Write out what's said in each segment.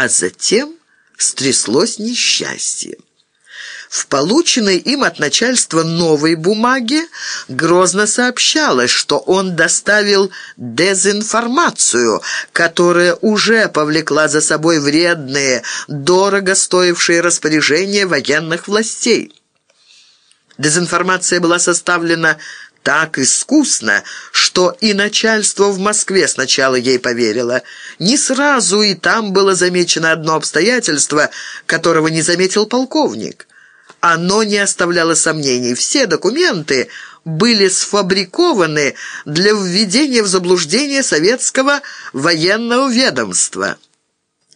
а затем стряслось несчастье. В полученной им от начальства новой бумаге грозно сообщалось, что он доставил дезинформацию, которая уже повлекла за собой вредные, дорого стоившие распоряжения военных властей. Дезинформация была составлена так искусно, что и начальство в Москве сначала ей поверило. Не сразу и там было замечено одно обстоятельство, которого не заметил полковник. Оно не оставляло сомнений. Все документы были сфабрикованы для введения в заблуждение советского военного ведомства.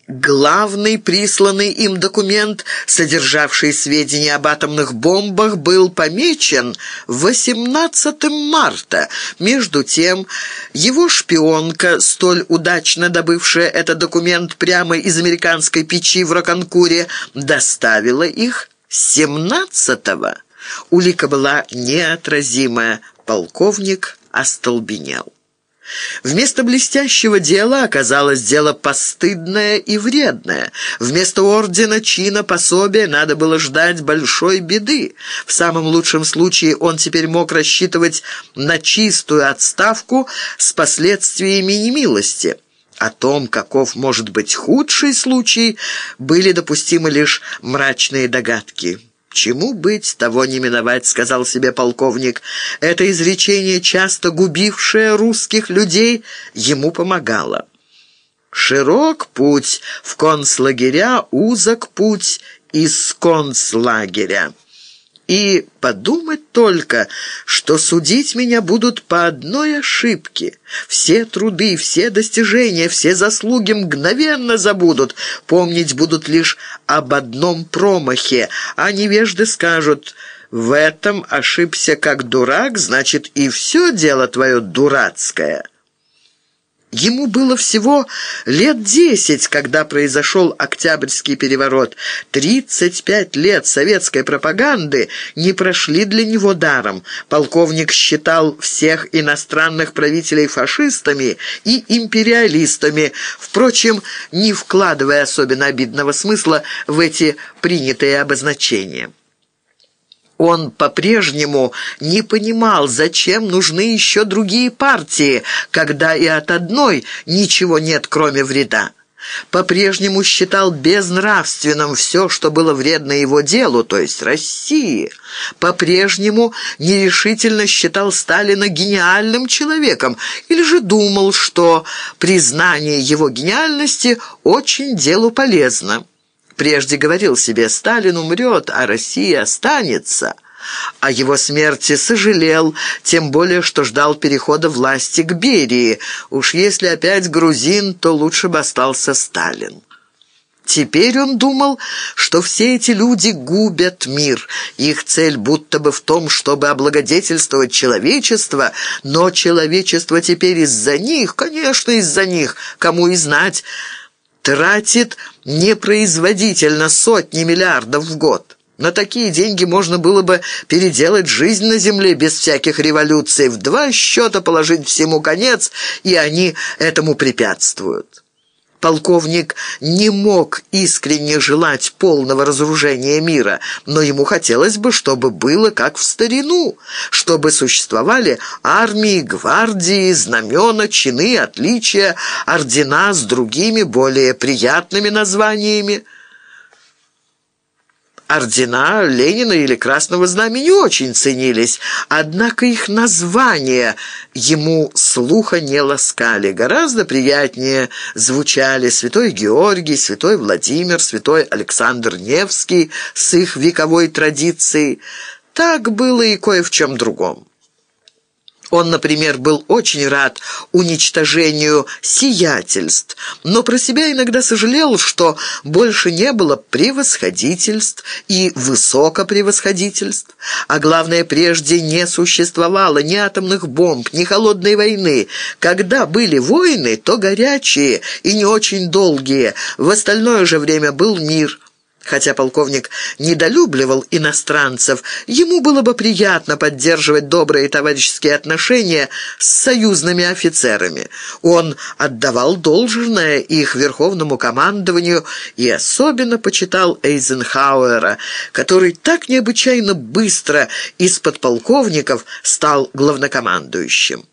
Главный присланный им документ, содержавший сведения об атомных бомбах, был помечен 18 марта. Между тем, его шпионка, столь удачно добывшая этот документ прямо из американской печи в Роканкуре, доставила их 17-го. Улика была неотразимая. Полковник остолбенел. Вместо блестящего дела оказалось дело постыдное и вредное. Вместо ордена, чина, пособия надо было ждать большой беды. В самом лучшем случае он теперь мог рассчитывать на чистую отставку с последствиями немилости. О том, каков может быть худший случай, были допустимы лишь мрачные догадки. «Чему быть, того не миновать», — сказал себе полковник. Это изречение, часто губившее русских людей, ему помогало. «Широк путь в концлагеря, узок путь из концлагеря». И подумать только, что судить меня будут по одной ошибке. Все труды, все достижения, все заслуги мгновенно забудут. Помнить будут лишь об одном промахе, а невежды скажут «в этом ошибся как дурак, значит и все дело твое дурацкое». Ему было всего лет десять, когда произошел Октябрьский переворот. Тридцать пять лет советской пропаганды не прошли для него даром. Полковник считал всех иностранных правителей фашистами и империалистами, впрочем, не вкладывая особенно обидного смысла в эти принятые обозначения. Он по-прежнему не понимал, зачем нужны еще другие партии, когда и от одной ничего нет, кроме вреда. По-прежнему считал безнравственным все, что было вредно его делу, то есть России. По-прежнему нерешительно считал Сталина гениальным человеком или же думал, что признание его гениальности очень делу полезно. Прежде говорил себе, Сталин умрет, а Россия останется. О его смерти сожалел, тем более, что ждал перехода власти к Берии. Уж если опять грузин, то лучше бы остался Сталин. Теперь он думал, что все эти люди губят мир. Их цель будто бы в том, чтобы облагодетельствовать человечество, но человечество теперь из-за них, конечно, из-за них, кому и знать, тратит непроизводительно сотни миллиардов в год. На такие деньги можно было бы переделать жизнь на земле без всяких революций, в два счета положить всему конец, и они этому препятствуют. Полковник не мог искренне желать полного разоружения мира, но ему хотелось бы, чтобы было как в старину, чтобы существовали армии, гвардии, знамена, чины, отличия, ордена с другими, более приятными названиями. Ордена Ленина или Красного Знамени очень ценились, однако их названия ему слуха не ласкали. Гораздо приятнее звучали Святой Георгий, Святой Владимир, Святой Александр Невский с их вековой традицией. Так было и кое в чем другом. Он, например, был очень рад уничтожению сиятельств, но про себя иногда сожалел, что больше не было превосходительств и высокопревосходительств, а главное, прежде не существовало ни атомных бомб, ни холодной войны. Когда были войны, то горячие и не очень долгие, в остальное же время был мир – Хотя полковник недолюбливал иностранцев, ему было бы приятно поддерживать добрые товарищеские отношения с союзными офицерами. Он отдавал должное их верховному командованию и особенно почитал Эйзенхауэра, который так необычайно быстро из подполковников стал главнокомандующим.